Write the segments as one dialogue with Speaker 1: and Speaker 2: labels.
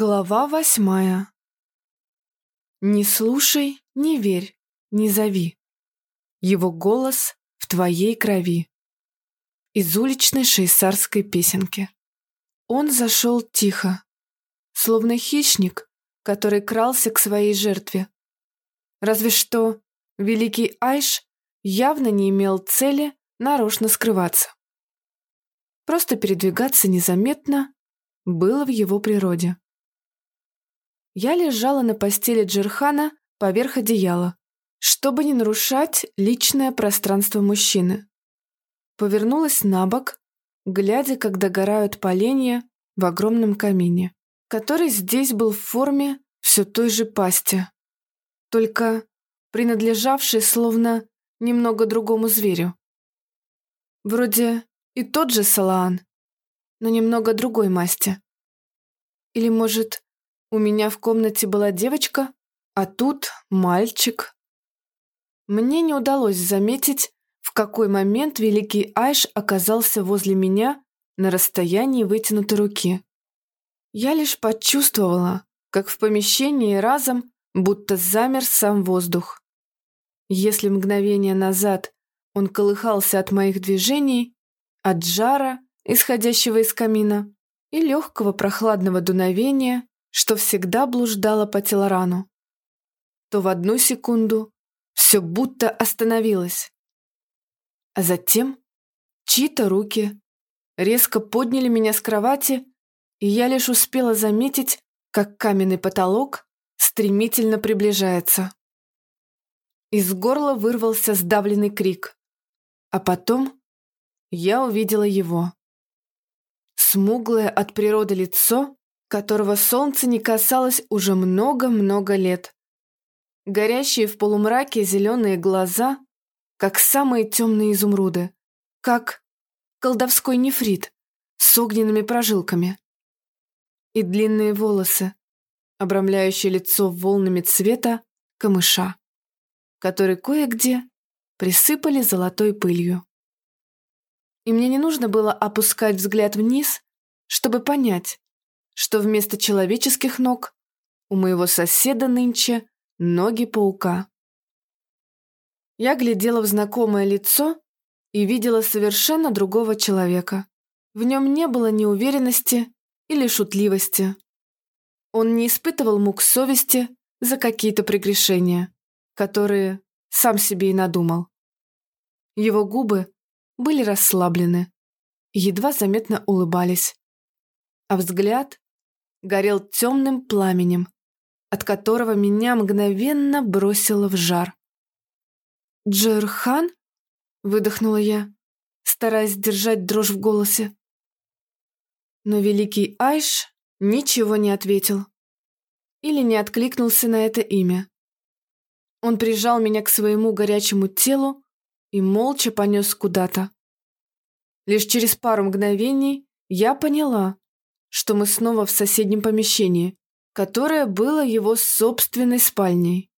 Speaker 1: Глава восьмая. Не слушай, не верь, не зови. Его голос в твоей крови. Из уличной шейсарской песенки. Он зашел тихо, словно хищник, который крался к своей жертве. Разве что великий Айш явно не имел цели нарочно скрываться. Просто передвигаться незаметно было в его природе. Я лежала на постели Джерхана поверх одеяла, чтобы не нарушать личное пространство мужчины. Повернулась на бок, глядя, как догорают поленья в огромном камине, который здесь был в форме все той же пасти, только принадлежавший словно немного другому зверю. Вроде и тот же Салаан, но немного другой масти. Или, может, у меня в комнате была девочка, а тут мальчик. Мне не удалось заметить, в какой момент великий Айш оказался возле меня на расстоянии вытянутой руки. Я лишь почувствовала, как в помещении разом будто замер сам воздух. Если мгновение назад он колыхался от моих движений, от жара, исходящего из камина, и легкого прохладного дуновения, что всегда блуждала по телорану. То в одну секунду все будто остановилось. А затем чьи-то руки резко подняли меня с кровати, и я лишь успела заметить, как каменный потолок стремительно приближается. Из горла вырвался сдавленный крик, а потом я увидела его. Смуглое от природы лицо которого солнце не касалось уже много-много лет. Горящие в полумраке зеленые глаза, как самые темные изумруды, как колдовской нефрит с огненными прожилками. И длинные волосы, обрамляющие лицо волнами цвета камыша, который кое-где присыпали золотой пылью. И мне не нужно было опускать взгляд вниз, чтобы понять, что вместо человеческих ног у моего соседа нынче ноги паука. Я глядела в знакомое лицо и видела совершенно другого человека. В нем не было ни уверенности или шутливости. Он не испытывал мук совести за какие-то прегрешения, которые сам себе и надумал. Его губы были расслаблены, едва заметно улыбались, а взгляд горел темным пламенем, от которого меня мгновенно бросило в жар. «Джерхан?» — выдохнула я, стараясь держать дрожь в голосе. Но великий Айш ничего не ответил или не откликнулся на это имя. Он прижал меня к своему горячему телу и молча понес куда-то. Лишь через пару мгновений я поняла, что мы снова в соседнем помещении, которое было его собственной спальней.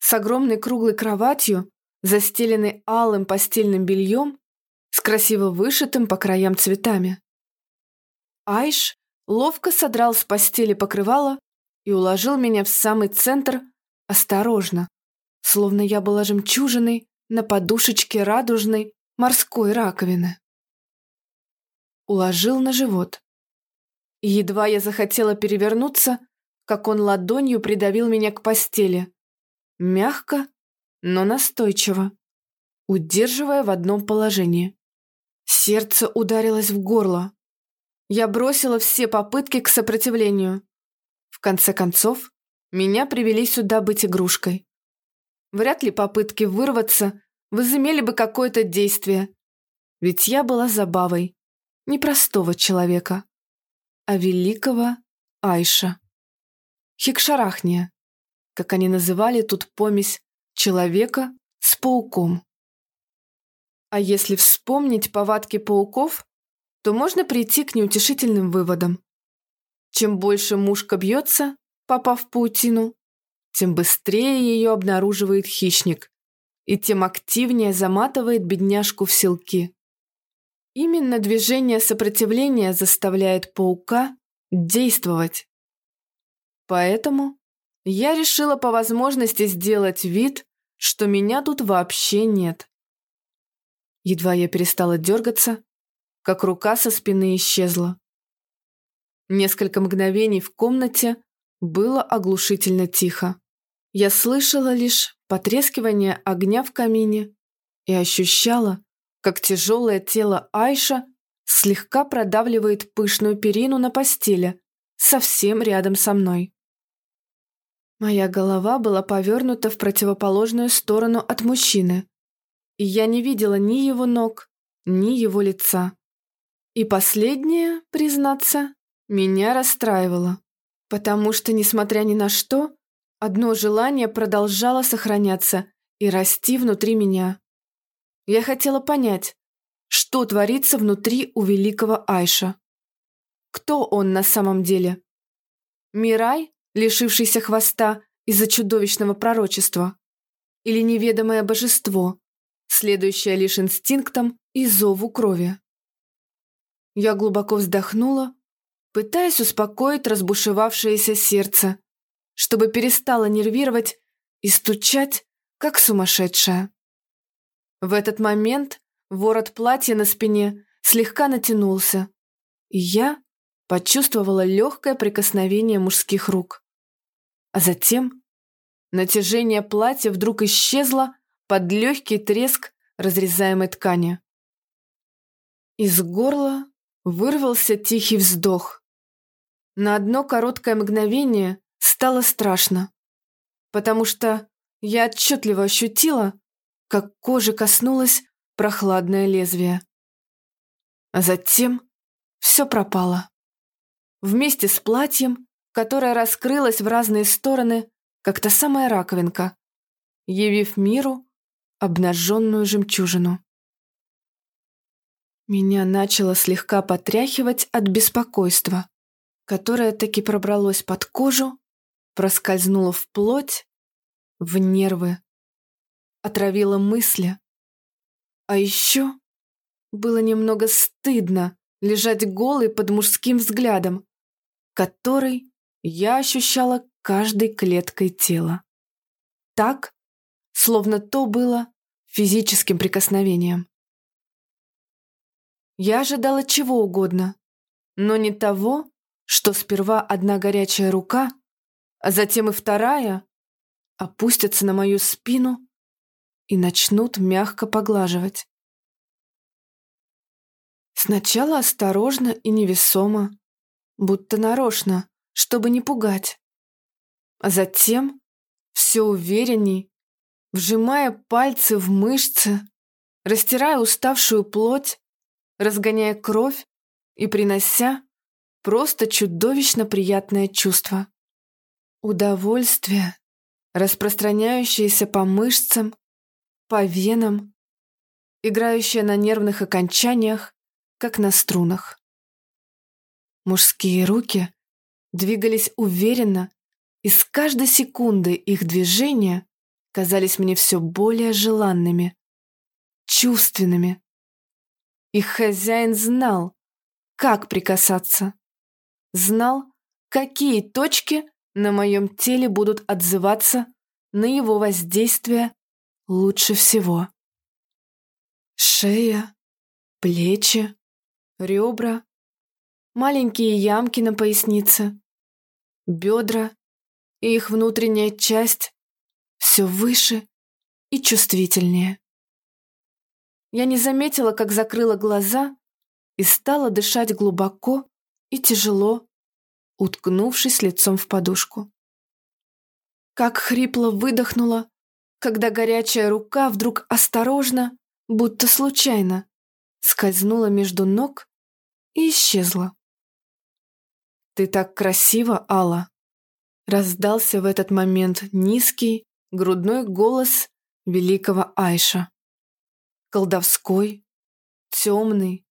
Speaker 1: С огромной круглой кроватью, застеленной алым постельным бельем, с красиво вышитым по краям цветами. Айш ловко содрал с постели покрывало и уложил меня в самый центр осторожно, словно я была жемчужиной на подушечке радужной морской раковины. Уложил на живот. Едва я захотела перевернуться, как он ладонью придавил меня к постели. Мягко, но настойчиво, удерживая в одном положении. Сердце ударилось в горло. Я бросила все попытки к сопротивлению. В конце концов, меня привели сюда быть игрушкой. Вряд ли попытки вырваться возымели бы какое-то действие, ведь я была забавой непростого человека а великого Айша. Хикшарахния, как они называли тут помесь человека с пауком. А если вспомнить повадки пауков, то можно прийти к неутешительным выводам. Чем больше мушка бьется, попав в паутину, тем быстрее ее обнаруживает хищник, и тем активнее заматывает бедняжку в селки. Именно движение сопротивления заставляет паука действовать. Поэтому я решила по возможности сделать вид, что меня тут вообще нет. Едва я перестала дергаться, как рука со спины исчезла. Несколько мгновений в комнате было оглушительно тихо. Я слышала лишь потрескивание огня в камине и ощущала, как тяжелое тело Айша слегка продавливает пышную перину на постели, совсем рядом со мной. Моя голова была повернута в противоположную сторону от мужчины, и я не видела ни его ног, ни его лица. И последнее, признаться, меня расстраивало, потому что, несмотря ни на что, одно желание продолжало сохраняться и расти внутри меня. Я хотела понять, что творится внутри у великого Айша. Кто он на самом деле? Мирай, лишившийся хвоста из-за чудовищного пророчества? Или неведомое божество, следующее лишь инстинктам и зову крови? Я глубоко вздохнула, пытаясь успокоить разбушевавшееся сердце, чтобы перестало нервировать и стучать, как сумасшедшая. В этот момент ворот платья на спине слегка натянулся, и я почувствовала легкое прикосновение мужских рук. А затем натяжение платья вдруг исчезло под легкий треск разрезаемой ткани. Из горла вырвался тихий вздох. На одно короткое мгновение стало страшно, потому что я отчетливо ощутила, как кожи коснулось прохладное лезвие. А затем все пропало. Вместе с платьем, которое раскрылось в разные стороны, как та самая раковинка, явив миру обнаженную жемчужину. Меня начало слегка потряхивать от беспокойства, которое таки пробралось под кожу, проскользнуло в плоть, в нервы отравила мысли. А еще было немного стыдно лежать голой под мужским взглядом, который я ощущала каждой клеткой тела. Так, словно то было физическим прикосновением. Я ожидала чего угодно, но не того, что сперва одна горячая рука, а затем и вторая опустятся на мою спину и начнут мягко поглаживать. Сначала осторожно и невесомо, будто нарочно, чтобы не пугать. А затем все уверенней, вжимая пальцы в мышцы, растирая уставшую плоть, разгоняя кровь и принося просто чудовищно приятное чувство. Удовольствие, распространяющееся по мышцам по венам, играющая на нервных окончаниях, как на струнах. Мужские руки двигались уверенно, и с каждой секунды их движения казались мне все более желанными, чувственными. Их хозяин знал, как прикасаться, знал, какие точки на моем теле будут отзываться на его воздействие лучше всего. Шея, плечи, ребра, маленькие ямки на пояснице, бедра и их внутренняя часть все выше и чувствительнее. Я не заметила, как закрыла глаза и стала дышать глубоко и тяжело, уткнувшись лицом в подушку. Как хрипло выдохнула, когда горячая рука вдруг осторожно, будто случайно, скользнула между ног и исчезла. «Ты так красива, Алла!» Раздался в этот момент низкий, грудной голос великого Айша. Колдовской, темный,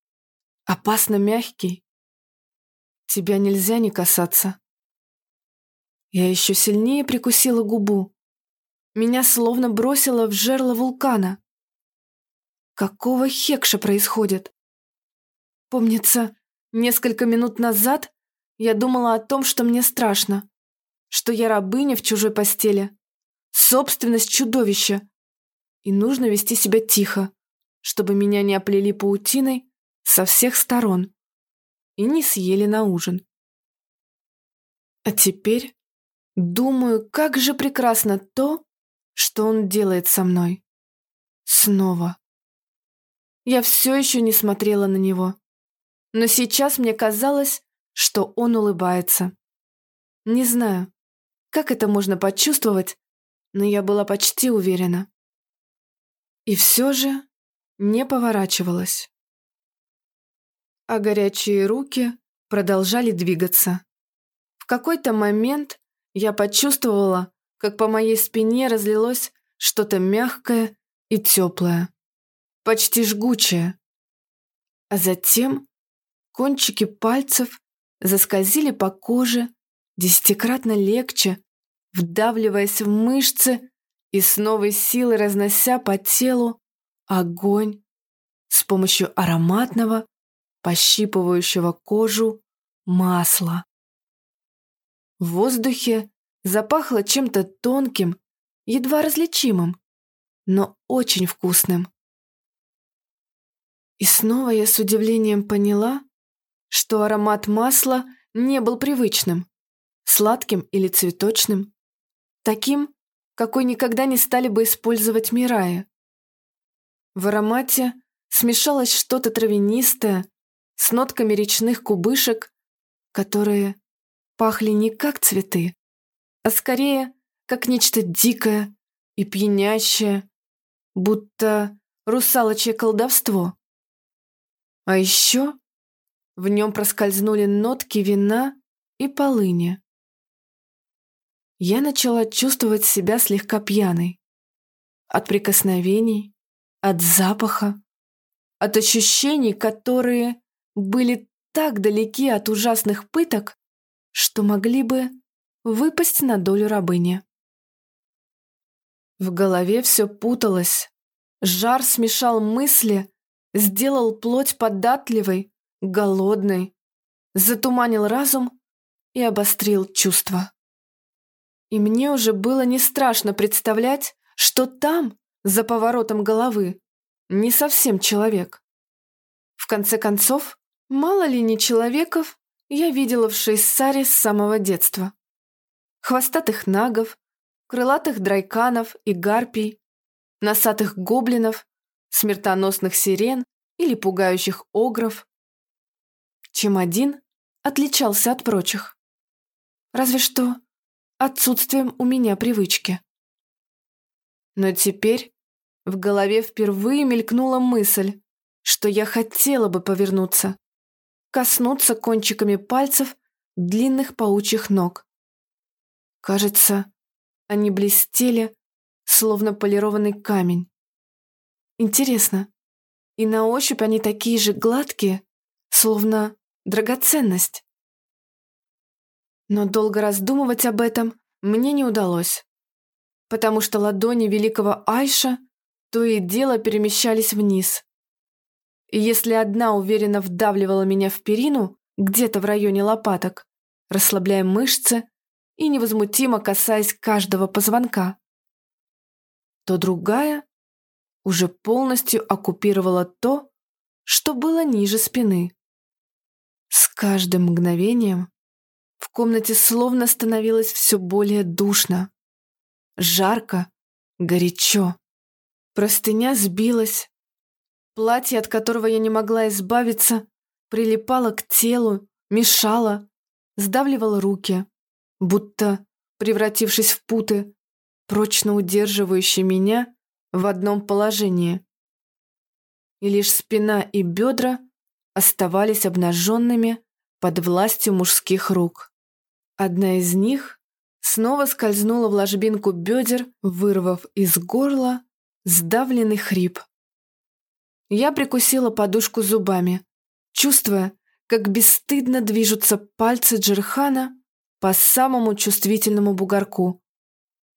Speaker 1: опасно мягкий. Тебя нельзя не касаться. Я еще сильнее прикусила губу, меня словно бросило в жерло вулкана. Какого хекша происходит? Помнится, несколько минут назад я думала о том, что мне страшно. что я рабыня в чужой постели, собственность чудовища, и нужно вести себя тихо, чтобы меня не оплели паутиной со всех сторон и не съели на ужин. А теперь думаю, как же прекрасно то, что он делает со мной. Снова. Я все еще не смотрела на него. Но сейчас мне казалось, что он улыбается. Не знаю, как это можно почувствовать, но я была почти уверена. И все же не поворачивалась. А горячие руки продолжали двигаться. В какой-то момент я почувствовала, как по моей спине разлилось что-то мягкое и теплое почти жгучее. А затем кончики пальцев заскользили по коже десятикратно легче, вдавливаясь в мышцы и с новой силой разнося по телу огонь с помощью ароматного, пощипывающего кожу масла. В воздухе запахло чем-то тонким, едва различимым, но очень вкусным. И снова я с удивлением поняла, что аромат масла не был привычным, сладким или цветочным, таким, какой никогда не стали бы использовать Мирая. В аромате смешалось что-то травянистое с нотками речных кубышек, которые пахли не как цветы, а скорее как нечто дикое и пьянящее, будто русалочье колдовство. А еще в нем проскользнули нотки вина и полыни. Я начала чувствовать себя слегка пьяной. От прикосновений, от запаха, от ощущений, которые были так далеки от ужасных пыток, что могли бы выпасть на долю рабыни. В голове все путалось. Жар смешал мысли, сделал плоть податливой, голодной, затуманил разум и обострил чувства. И мне уже было не страшно представлять, что там, за поворотом головы, не совсем человек. В конце концов, мало ли не человеков я видела в Шейссаре с самого детства. Хвостатых нагов, крылатых драйканов и гарпий, носатых гоблинов смертоносных сирен или пугающих огров. Чем один отличался от прочих. Разве что отсутствием у меня привычки. Но теперь в голове впервые мелькнула мысль, что я хотела бы повернуться, коснуться кончиками пальцев длинных паучьих ног. Кажется, они блестели, словно полированный камень. Интересно, и на ощупь они такие же гладкие, словно драгоценность. Но долго раздумывать об этом мне не удалось, потому что ладони великого Айша то и дело перемещались вниз. И если одна уверенно вдавливала меня в перину, где-то в районе лопаток, расслабляя мышцы и невозмутимо касаясь каждого позвонка, то другая уже полностью оккупировала то, что было ниже спины. С каждым мгновением в комнате словно становилось все более душно. Жарко, горячо. Простыня сбилась. Платье, от которого я не могла избавиться, прилипало к телу, мешало, сдавливало руки, будто, превратившись в путы, прочно удерживающие меня в одном положении. И лишь спина и бедра оставались обнаженными под властью мужских рук. Одна из них снова скользнула в ложбинку бедер, вырвав из горла сдавленный хрип. Я прикусила подушку зубами, чувствуя, как бесстыдно движутся пальцы Джерхана по самому чувствительному бугорку,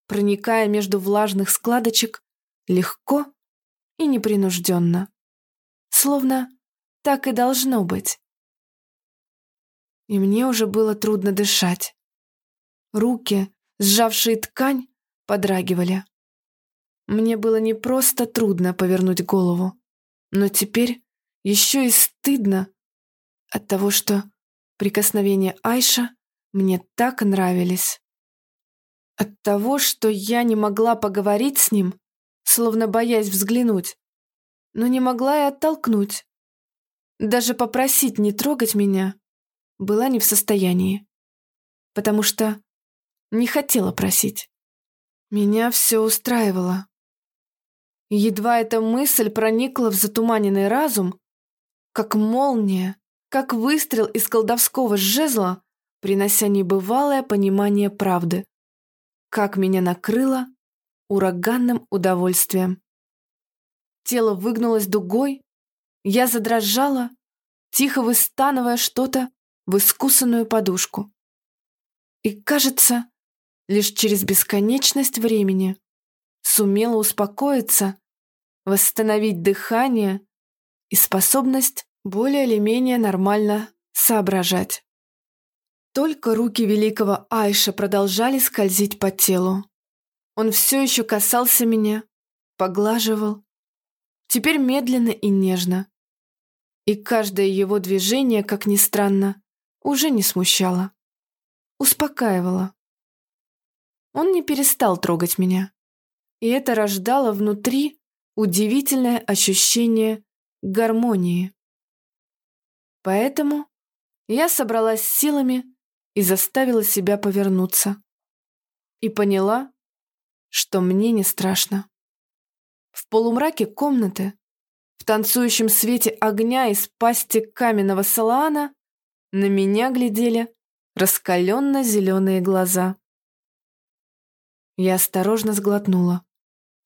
Speaker 1: проникая между влажных складочек легко и непринужденно. Словно так и должно быть. И мне уже было трудно дышать. руки, сжавшие ткань, подрагивали. Мне было не просто трудно повернуть голову, но теперь еще и стыдно от того, что прикосновения Айша мне так нравились. От того, что я не могла поговорить с ним, словно боясь взглянуть, но не могла и оттолкнуть. Даже попросить не трогать меня была не в состоянии, потому что не хотела просить. Меня все устраивало. едва эта мысль проникла в затуманенный разум, как молния, как выстрел из колдовского жезла, принося небывалое понимание правды. Как меня накрыло ураганным удовольствием. Тело выгнулось дугой, я задрожала, тихо выстанывая что-то в искусанную подушку. И, кажется, лишь через бесконечность времени сумела успокоиться, восстановить дыхание и способность более или менее нормально соображать. Только руки великого Айша продолжали скользить по телу. Он все еще касался меня, поглаживал, теперь медленно и нежно. И каждое его движение, как ни странно, уже не смущало. Успокаивало. Он не перестал трогать меня. И это рождало внутри удивительное ощущение гармонии. Поэтому я собралась силами и заставила себя повернуться. И поняла, что мне не страшно. В полумраке комнаты, в танцующем свете огня из пасти каменного салаана, на меня глядели раскаленно-зеленые глаза. Я осторожно сглотнула,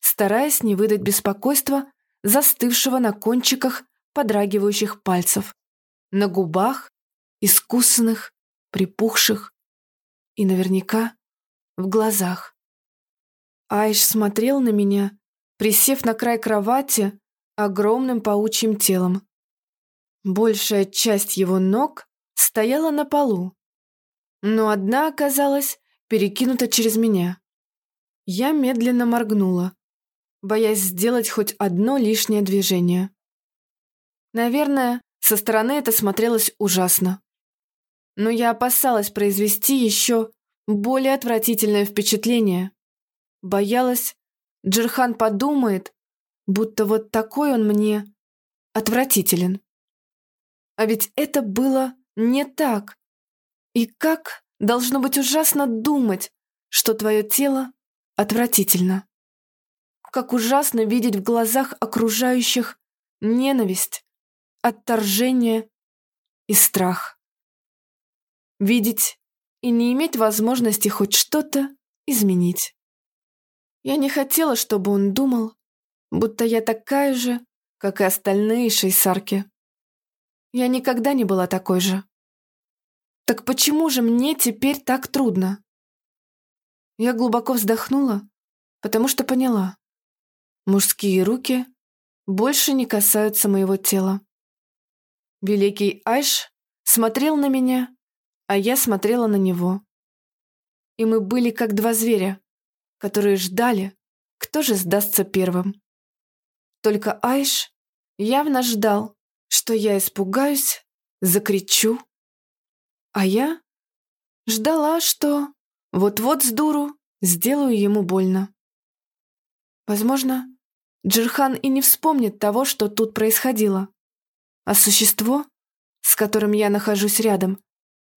Speaker 1: стараясь не выдать беспокойства, застывшего на кончиках подрагивающих пальцев, на губах, искусанных, припухших и наверняка в глазах. Айш смотрел на меня, присев на край кровати огромным паучьим телом. Большая часть его ног стояла на полу, но одна оказалась перекинута через меня. Я медленно моргнула, боясь сделать хоть одно лишнее движение. Наверное, со стороны это смотрелось ужасно. Но я опасалась произвести еще более отвратительное впечатление. Боялась, Джерхан подумает, будто вот такой он мне отвратителен. А ведь это было не так. И как должно быть ужасно думать, что твое тело отвратительно. Как ужасно видеть в глазах окружающих ненависть, отторжение и страх. Видеть и не иметь возможности хоть что-то изменить. Я не хотела, чтобы он думал, будто я такая же, как и остальные шейсарки. Я никогда не была такой же. Так почему же мне теперь так трудно? Я глубоко вздохнула, потому что поняла. Мужские руки больше не касаются моего тела. Великий Айш смотрел на меня, а я смотрела на него. И мы были как два зверя, которые ждали, кто же сдастся первым. Только Айш явно ждал, что я испугаюсь, закричу. А я ждала, что вот-вот с дуру сделаю ему больно. Возможно, Джирхан и не вспомнит того, что тут происходило. А существо, с которым я нахожусь рядом,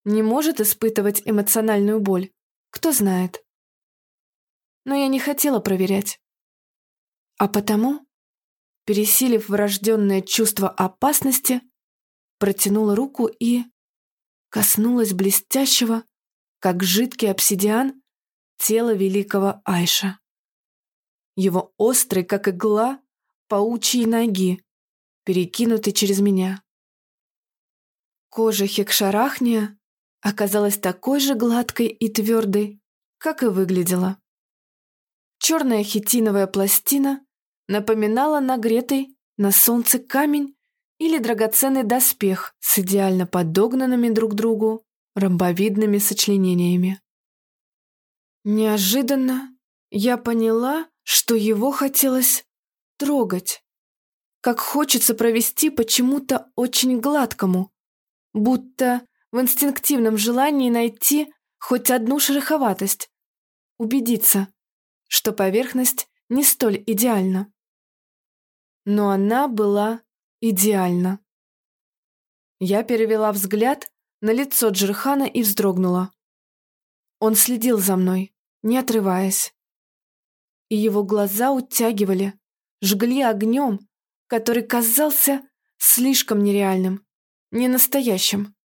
Speaker 1: не может испытывать эмоциональную боль. Кто знает. Но я не хотела проверять. А потому, пересилив врожденное чувство опасности, протянула руку и коснулась блестящего, как жидкий обсидиан, тела великого Айша. Его острый, как игла, паучьи ноги, перекинуты через меня. Кожа Хекшарахния оказалась такой же гладкой и твердой, как и выглядела. Черная хитиновая пластина напоминала нагретый на солнце камень или драгоценный доспех с идеально подогнанными друг другу ромбовидными сочленениями. Неожиданно я поняла, что его хотелось трогать. Как хочется провести почему-то очень гладкому, будто в инстинктивном желании найти хоть одну шероховатость, убедиться, что поверхность не столь идеальна. Но она была идеальна. Я перевела взгляд на лицо Джерхана и вздрогнула. Он следил за мной, не отрываясь. И его глаза утягивали, жгли огнем, который казался слишком нереальным, ненастоящим.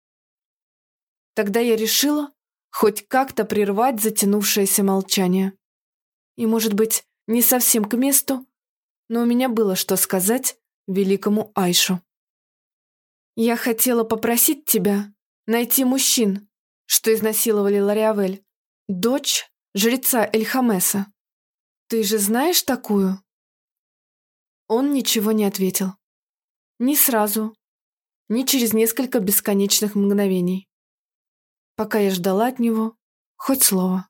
Speaker 1: Тогда я решила хоть как-то прервать затянувшееся молчание. И, может быть, не совсем к месту, но у меня было что сказать великому Айшу. Я хотела попросить тебя найти мужчин, что изнасиловали Лариавель, дочь жреца Эльхамеса. Ты же знаешь такую?» Он ничего не ответил. Ни сразу, ни через несколько бесконечных мгновений. Пока я ждала от него хоть слово.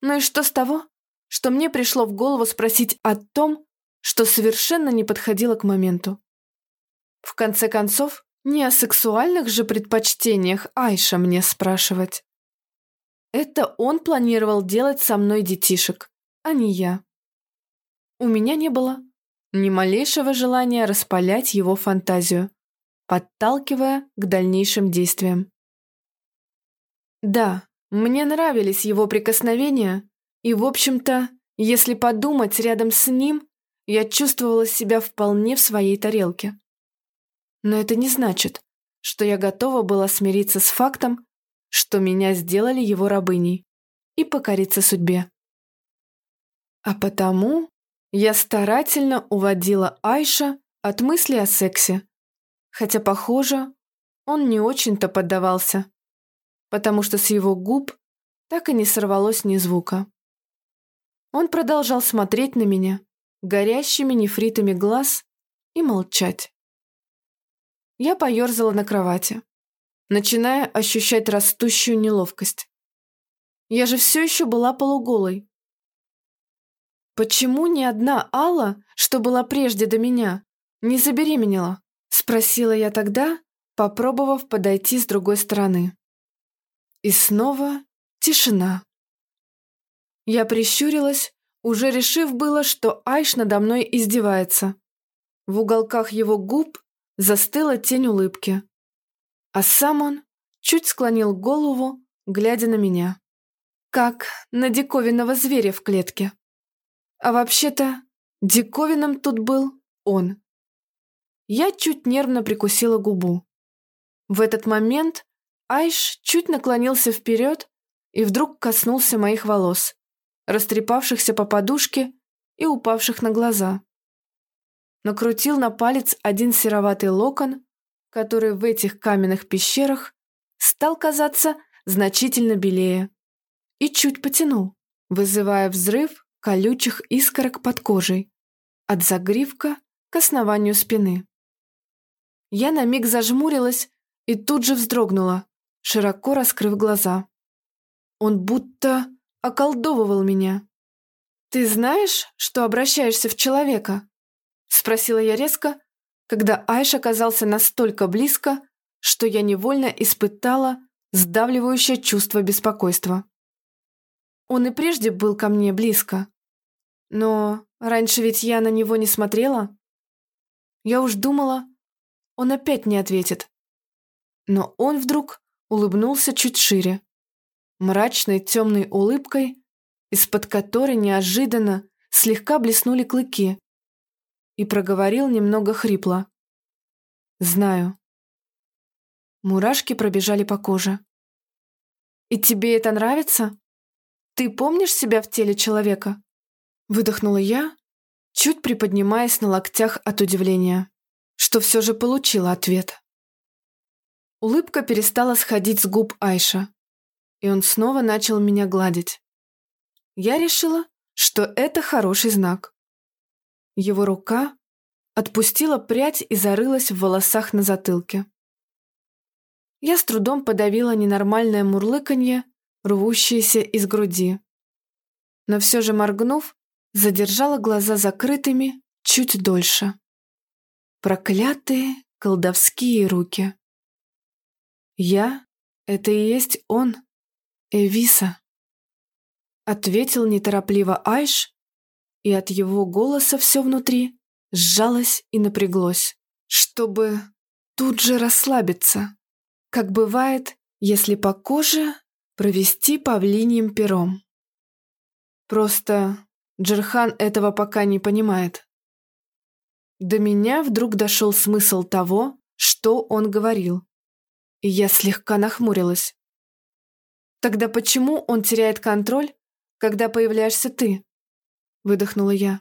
Speaker 1: Ну и что с того, что мне пришло в голову спросить о том, что совершенно не подходило к моменту? В конце концов, не о сексуальных же предпочтениях Айша мне спрашивать. Это он планировал делать со мной детишек, а не я. У меня не было ни малейшего желания распалять его фантазию, подталкивая к дальнейшим действиям. Да, мне нравились его прикосновения, и, в общем-то, если подумать, рядом с ним я чувствовала себя вполне в своей тарелке. Но это не значит, что я готова была смириться с фактом, что меня сделали его рабыней, и покориться судьбе. А потому я старательно уводила Айша от мысли о сексе, хотя, похоже, он не очень-то поддавался, потому что с его губ так и не сорвалось ни звука. Он продолжал смотреть на меня горящими нефритами глаз и молчать. Я поерзала на кровати, начиная ощущать растущую неловкость. Я же все еще была полуголой. «Почему ни одна Алла, что была прежде до меня, не забеременела?» — спросила я тогда, попробовав подойти с другой стороны. И снова тишина. Я прищурилась, уже решив было, что Айш надо мной издевается. В уголках его губ застыла тень улыбки. А сам он чуть склонил голову, глядя на меня. Как на диковинного зверя в клетке. А вообще-то диковинным тут был он. Я чуть нервно прикусила губу. В этот момент Айш чуть наклонился вперед и вдруг коснулся моих волос, растрепавшихся по подушке и упавших на глаза накрутил на палец один сероватый локон, который в этих каменных пещерах стал казаться значительно белее, и чуть потянул, вызывая взрыв колючих искорок под кожей, от загривка к основанию спины. Я на миг зажмурилась и тут же вздрогнула, широко раскрыв глаза. Он будто околдовывал меня. «Ты знаешь, что обращаешься в человека?» Спросила я резко, когда Айш оказался настолько близко, что я невольно испытала сдавливающее чувство беспокойства. Он и прежде был ко мне близко. Но раньше ведь я на него не смотрела. Я уж думала, он опять не ответит. Но он вдруг улыбнулся чуть шире, мрачной темной улыбкой, из-под которой неожиданно слегка блеснули клыки, и проговорил немного хрипло. «Знаю». Мурашки пробежали по коже. «И тебе это нравится? Ты помнишь себя в теле человека?» Выдохнула я, чуть приподнимаясь на локтях от удивления, что все же получила ответ. Улыбка перестала сходить с губ Айша, и он снова начал меня гладить. Я решила, что это хороший знак. Его рука отпустила прядь и зарылась в волосах на затылке. Я с трудом подавила ненормальное мурлыканье, рвущиеся из груди. Но все же моргнув, задержала глаза закрытыми чуть дольше. Проклятые колдовские руки. Я — это и есть он, Эвиса. Ответил неторопливо Айш, и от его голоса все внутри сжалось и напряглось, чтобы тут же расслабиться, как бывает, если по коже провести павлиньим пером. Просто Джерхан этого пока не понимает. До меня вдруг дошел смысл того, что он говорил, я слегка нахмурилась. «Тогда почему он теряет контроль, когда появляешься ты?» Выдохнула я.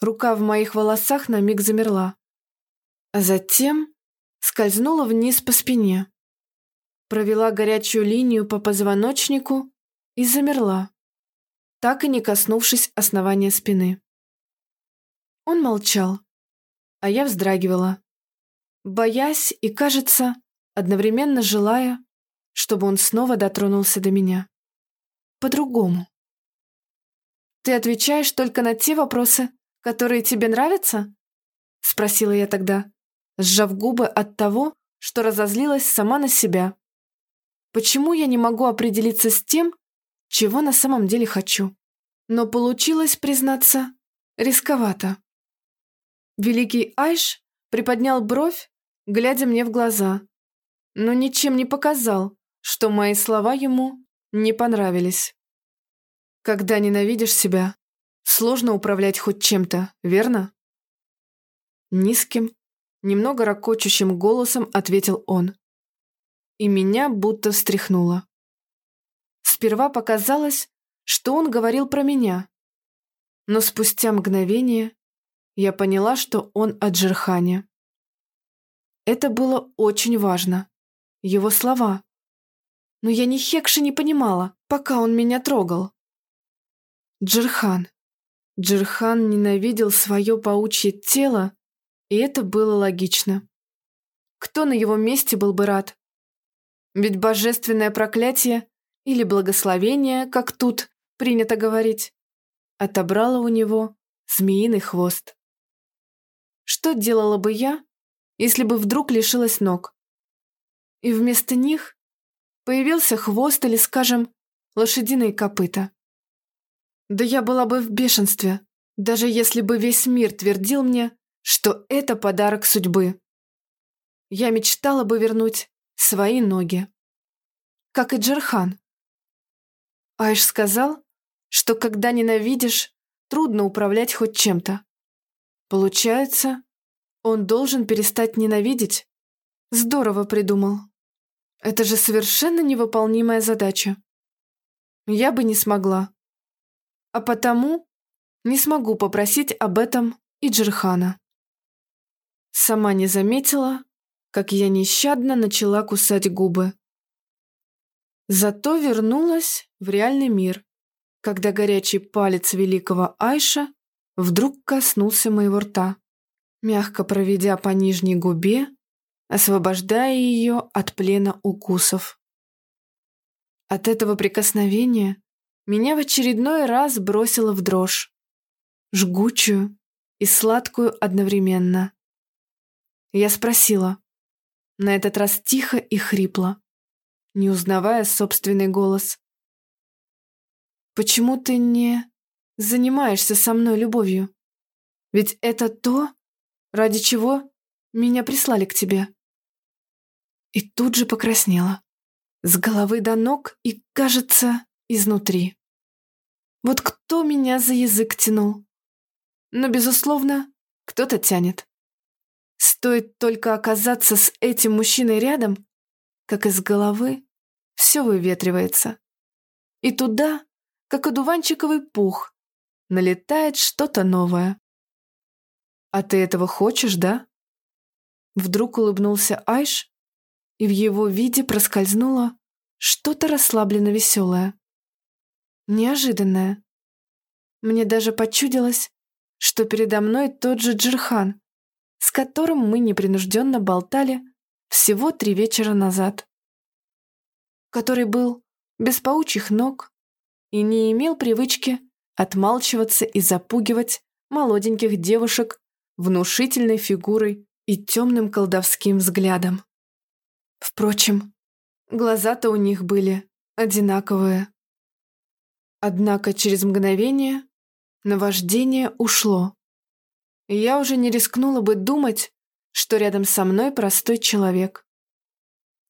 Speaker 1: Рука в моих волосах на миг замерла, а затем скользнула вниз по спине, провела горячую линию по позвоночнику и замерла, так и не коснувшись основания спины. Он молчал, а я вздрагивала, боясь и, кажется, одновременно желая, чтобы он снова дотронулся до меня. По-другому. «Ты отвечаешь только на те вопросы, которые тебе нравятся?» — спросила я тогда, сжав губы от того, что разозлилась сама на себя. Почему я не могу определиться с тем, чего на самом деле хочу? Но получилось, признаться, рисковато. Великий Айш приподнял бровь, глядя мне в глаза, но ничем не показал, что мои слова ему не понравились. Когда ненавидишь себя, сложно управлять хоть чем-то, верно? Низким, немного ракочущим голосом ответил он. И меня будто встряхнуло. Сперва показалось, что он говорил про меня, но спустя мгновение я поняла, что он о Джерхане. Это было очень важно. Его слова. Но я ни хекши не понимала, пока он меня трогал. Джерхан. Джерхан ненавидел свое паучье тело, и это было логично. Кто на его месте был бы рад? Ведь божественное проклятие или благословение, как тут принято говорить, отобрало у него змеиный хвост. Что делала бы я, если бы вдруг лишилась ног? И вместо них появился хвост или, скажем, лошадиные копыта. Да я была бы в бешенстве, даже если бы весь мир твердил мне, что это подарок судьбы. Я мечтала бы вернуть свои ноги. Как и Джерхан. Айш сказал, что когда ненавидишь, трудно управлять хоть чем-то. Получается, он должен перестать ненавидеть? Здорово придумал. Это же совершенно невыполнимая задача. Я бы не смогла. А потому не смогу попросить об этом и Джерхана. Сама не заметила, как я нещадно начала кусать губы. Зато вернулась в реальный мир, когда горячий палец великого Айша вдруг коснулся моего рта, мягко проведя по нижней губе, освобождая ее от плена укусов. От этого прикосновения меня в очередной раз бросило в дрожь, жгучую и сладкую одновременно. Я спросила, на этот раз тихо и хрипло, не узнавая собственный голос. «Почему ты не...» занимаешься со мной любовью? Ведь это то, ради чего меня прислали к тебе. И тут же покраснела. С головы до ног и, кажется, изнутри. Вот кто меня за язык тянул? Но, безусловно, кто-то тянет. Стоит только оказаться с этим мужчиной рядом, как из головы все выветривается. И туда, как одуванчиковый пух, налетает что-то новое. «А ты этого хочешь, да?» Вдруг улыбнулся Айш, и в его виде проскользнуло что-то расслабленно веселое. Неожиданное. Мне даже почудилось, что передо мной тот же Джирхан, с которым мы непринужденно болтали всего три вечера назад. Который был без паучьих ног и не имел привычки отмалчиваться и запугивать молоденьких девушек внушительной фигурой и темным колдовским взглядом. Впрочем, глаза-то у них были одинаковые. Однако через мгновение наваждение ушло. И я уже не рискнула бы думать, что рядом со мной простой человек.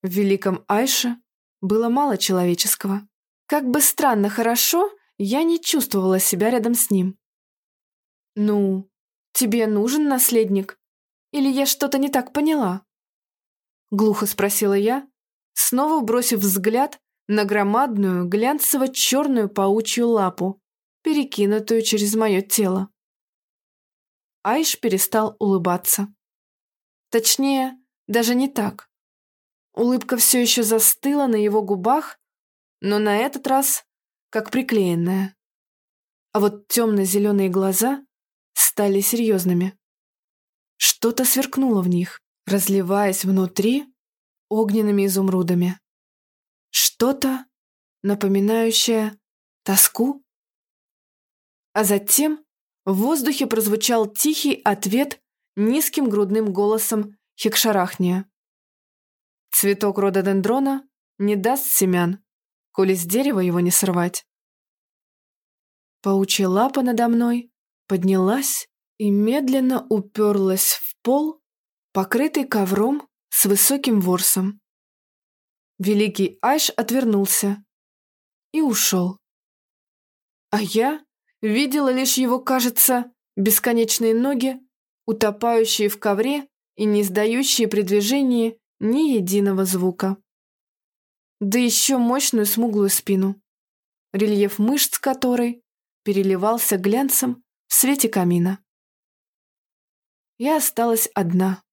Speaker 1: В великом Айше было мало человеческого. Как бы странно хорошо, я не чувствовала себя рядом с ним. «Ну, тебе нужен наследник? Или я что-то не так поняла?» Глухо спросила я, снова бросив взгляд на громадную глянцево-черную паучью лапу, перекинутую через мое тело. Айш перестал улыбаться. Точнее, даже не так. Улыбка все еще застыла на его губах, но на этот раз как приклеенная. А вот темно-зеленые глаза стали серьезными. Что-то сверкнуло в них, разливаясь внутри огненными изумрудами. Что-то, напоминающее тоску. А затем в воздухе прозвучал тихий ответ низким грудным голосом Хикшарахния. Цветок рододендрона не даст семян, коли с дерева его не сорвать. Паучья лапа надо мной поднялась и медленно уперлась в пол, покрытый ковром с высоким ворсом. Великий Айш отвернулся и ушел. А я видела лишь его, кажется, бесконечные ноги, утопающие в ковре и не издающие при движении ни единого звука да еще мощную смуглую спину, рельеф мышц которой переливался глянцем в свете камина. Я осталась одна.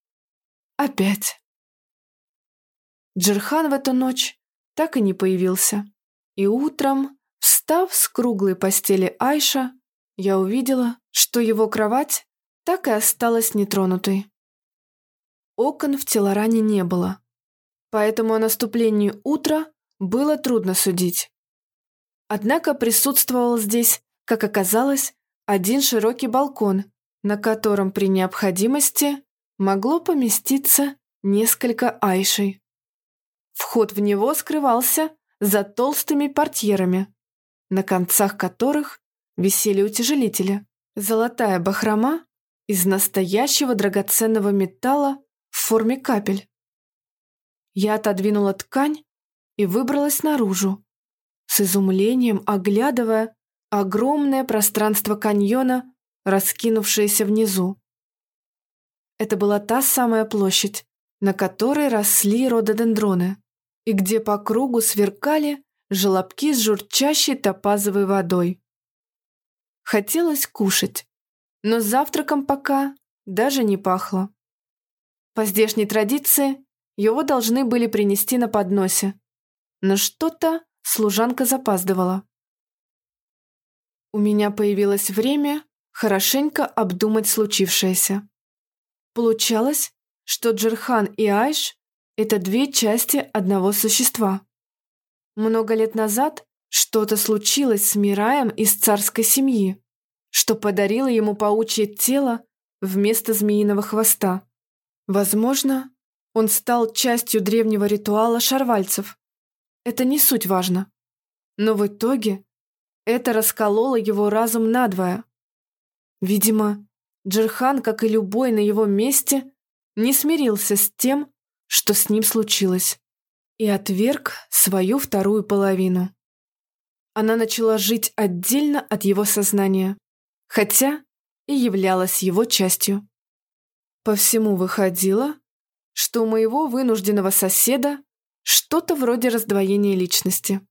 Speaker 1: Опять. Джерхан в эту ночь так и не появился. И утром, встав с круглой постели Айша, я увидела, что его кровать так и осталась нетронутой. Окон в Телоране не было поэтому о наступлении утра было трудно судить. Однако присутствовал здесь, как оказалось, один широкий балкон, на котором при необходимости могло поместиться несколько айшей. Вход в него скрывался за толстыми портьерами, на концах которых висели утяжелители. Золотая бахрома из настоящего драгоценного металла в форме капель. Я отодвинула ткань и выбралась наружу, с изумлением оглядывая огромное пространство каньона, раскинувшееся внизу. Это была та самая площадь, на которой росли рододендроны, и где по кругу сверкали желобки с журчащей топазовой водой. Хотелось кушать, но завтраком пока даже не пахло. По здешней традиции его должны были принести на подносе. Но что-то служанка запаздывала. У меня появилось время хорошенько обдумать случившееся. Получалось, что Джерхан и Айш – это две части одного существа. Много лет назад что-то случилось с Мираем из царской семьи, что подарило ему паучье тело вместо змеиного хвоста. Возможно, он стал частью древнего ритуала шарвальцев. Это не суть важно. Но в итоге это раскололо его разум надвое. Видимо, Джерхан, как и любой на его месте, не смирился с тем, что с ним случилось, и отверг свою вторую половину. Она начала жить отдельно от его сознания, хотя и являлась его частью. По всему выходило, что у моего вынужденного соседа что-то вроде раздвоения личности.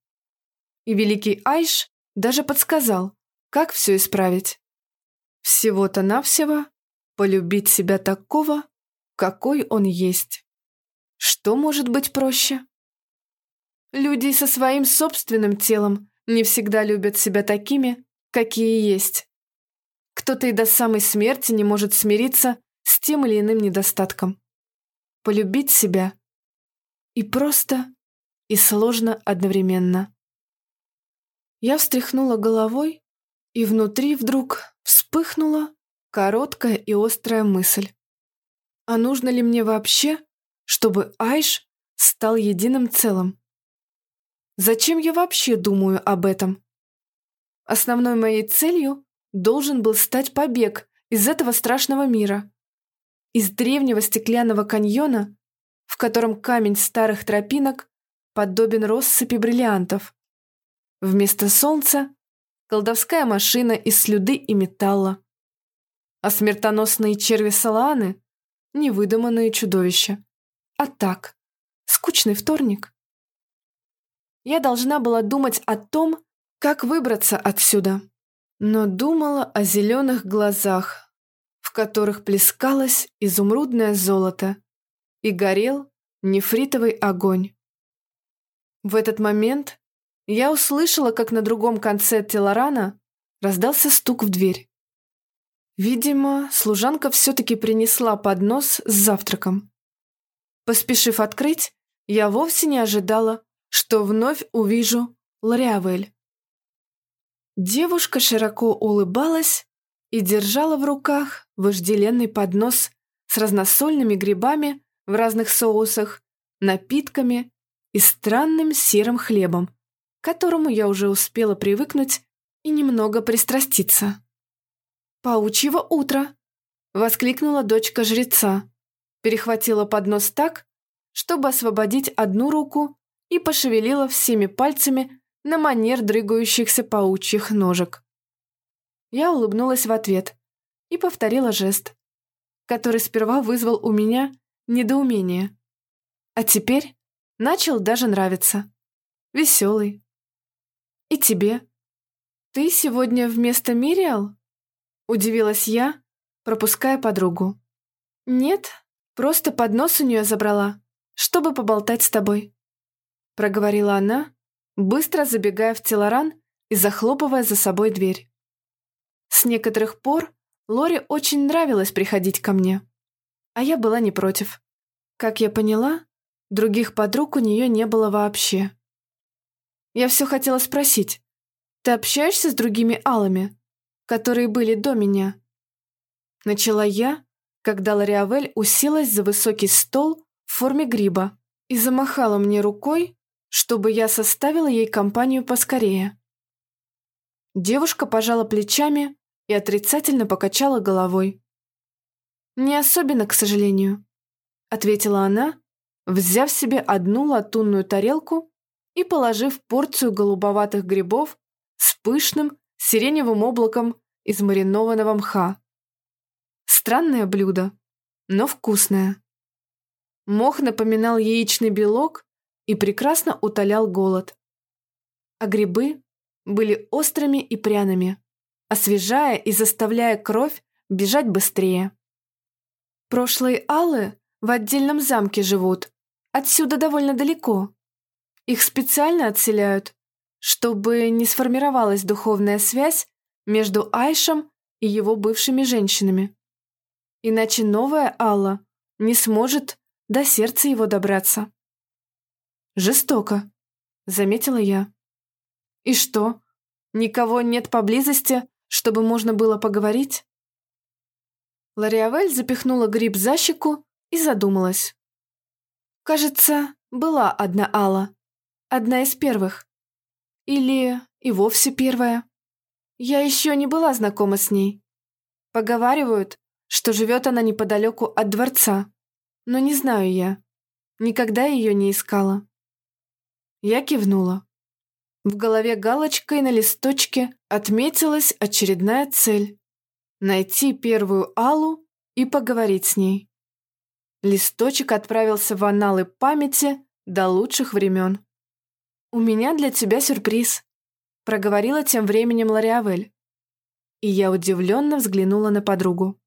Speaker 1: И великий Айш даже подсказал, как все исправить. Всего-то навсего полюбить себя такого, какой он есть. Что может быть проще? Люди со своим собственным телом не всегда любят себя такими, какие есть. Кто-то и до самой смерти не может смириться с тем или иным недостатком полюбить себя. И просто, и сложно одновременно. Я встряхнула головой, и внутри вдруг вспыхнула короткая и острая мысль. А нужно ли мне вообще, чтобы Айш стал единым целым? Зачем я вообще думаю об этом? Основной моей целью должен был стать побег из этого страшного мира. Из древнего стеклянного каньона, в котором камень старых тропинок подобен россыпи бриллиантов. Вместо солнца — колдовская машина из слюды и металла. А смертоносные черви Салааны — невыдуманные чудовища. А так, скучный вторник. Я должна была думать о том, как выбраться отсюда, но думала о зеленых глазах, в которых плескалось изумрудное золото и горел нефритовый огонь. В этот момент я услышала, как на другом конце Телорана раздался стук в дверь. Видимо, служанка все-таки принесла поднос с завтраком. Поспешив открыть, я вовсе не ожидала, что вновь увижу Лориавель. Девушка широко улыбалась и держала в руках вожделенный поднос с разносольными грибами в разных соусах, напитками и странным серым хлебом, к которому я уже успела привыкнуть и немного пристраститься. «Паучьего утра!» — воскликнула дочка жреца, перехватила поднос так, чтобы освободить одну руку и пошевелила всеми пальцами на манер дрыгающихся паучьих ножек. Я улыбнулась в ответ и повторила жест, который сперва вызвал у меня недоумение, а теперь начал даже нравиться. Веселый. И тебе? Ты сегодня вместо Мириал? Удивилась я, пропуская подругу. Нет, просто поднос у нее забрала, чтобы поболтать с тобой проговорила она, быстро забегая в телоран и захлопывая за собой дверь. С некоторых пор Лори очень нравилось приходить ко мне, а я была не против. Как я поняла, других подруг у нее не было вообще. Я все хотела спросить, ты общаешься с другими алами, которые были до меня? Начала я, когда Лориавель уселась за высокий стол в форме гриба и замахала мне рукой, чтобы я составила ей компанию поскорее. Девушка пожала плечами и отрицательно покачала головой. «Не особенно, к сожалению», — ответила она, взяв себе одну латунную тарелку и положив порцию голубоватых грибов с пышным сиреневым облаком из маринованного мха. Странное блюдо, но вкусное. Мох напоминал яичный белок и прекрасно утолял голод. А грибы были острыми и пряными, освежая и заставляя кровь бежать быстрее. Прошлые аллы в отдельном замке живут, отсюда довольно далеко. Их специально отселяют, чтобы не сформировалась духовная связь между Айшем и его бывшими женщинами. Иначе новая Алла не сможет до сердца его добраться. «Жестоко», — заметила я. «И что, никого нет поблизости, чтобы можно было поговорить?» Лориавель запихнула гриб за щеку и задумалась. «Кажется, была одна Алла. Одна из первых. Или и вовсе первая. Я еще не была знакома с ней. Поговаривают, что живет она неподалеку от дворца. Но не знаю я. Никогда ее не искала. Я кивнула. В голове галочкой на листочке отметилась очередная цель — найти первую Аллу и поговорить с ней. Листочек отправился в аналы памяти до лучших времен. «У меня для тебя сюрприз», — проговорила тем временем Лориавель. И я удивленно взглянула на подругу.